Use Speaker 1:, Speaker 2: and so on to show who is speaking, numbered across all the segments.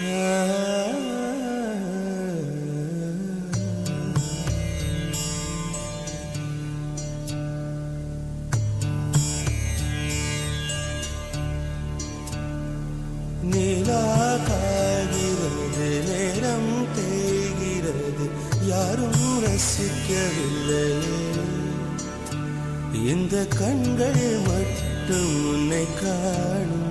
Speaker 1: நிலா இந்த கண்கள் மட்டும் உன்னை காணும்.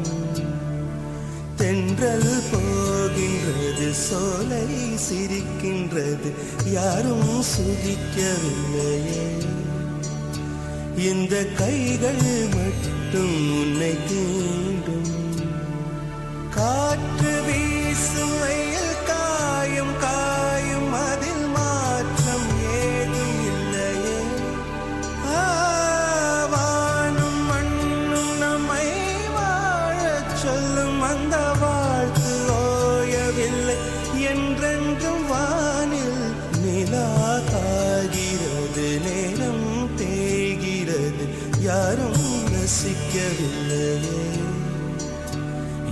Speaker 1: தென்றல் போகின்றது சோலை சிரிக்கின்றது யாரும் சுதிக்கவில்லையே இந்த கைகள் மட்டும் உன்னை தீண்டும். காற்று வீசும்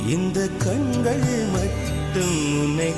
Speaker 1: இந்த கண்கள் மட்டும் உன்னை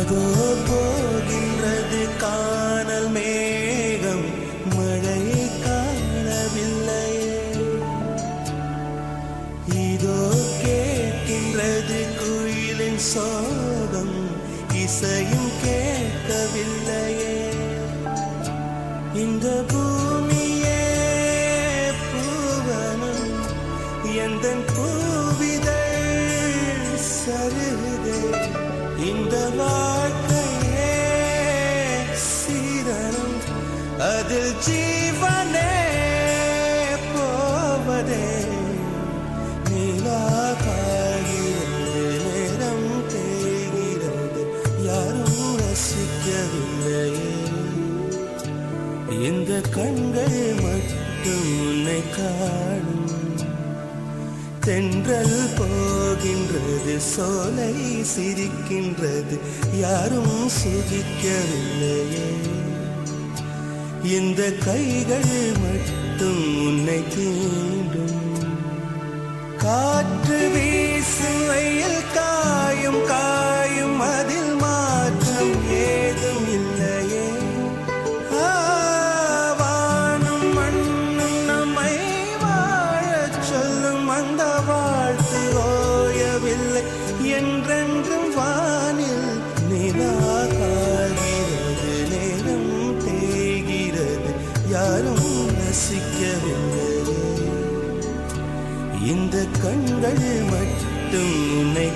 Speaker 1: அதோ போகின்றது காணல் மேகம். மழை காணவில்லை. இதோ கேட்கின்றது குயிலின் சோகம். இசையும் கேட்கவில்லையே. இந்த பூமியே பூவனம். எந்த பூ அதில் ஜீவனே போவதே. நிலா காய்கிறது நேரம் தேய்கிறது யாரும் ரசிக்கவில்லையே. இந்த கண்கள் மட்டும் உன்னை காணும். தென்றல் போகின்றது சோலை சிரிக்கின்றது யாரும் சுகிக்கவில்லையே இந்த கைகள் மட்டும் உன்னை தீண்டும். காற்று வீச யாரும் ரசிக்கவில்லை இந்த கண்கள் மட்டும் உன்னை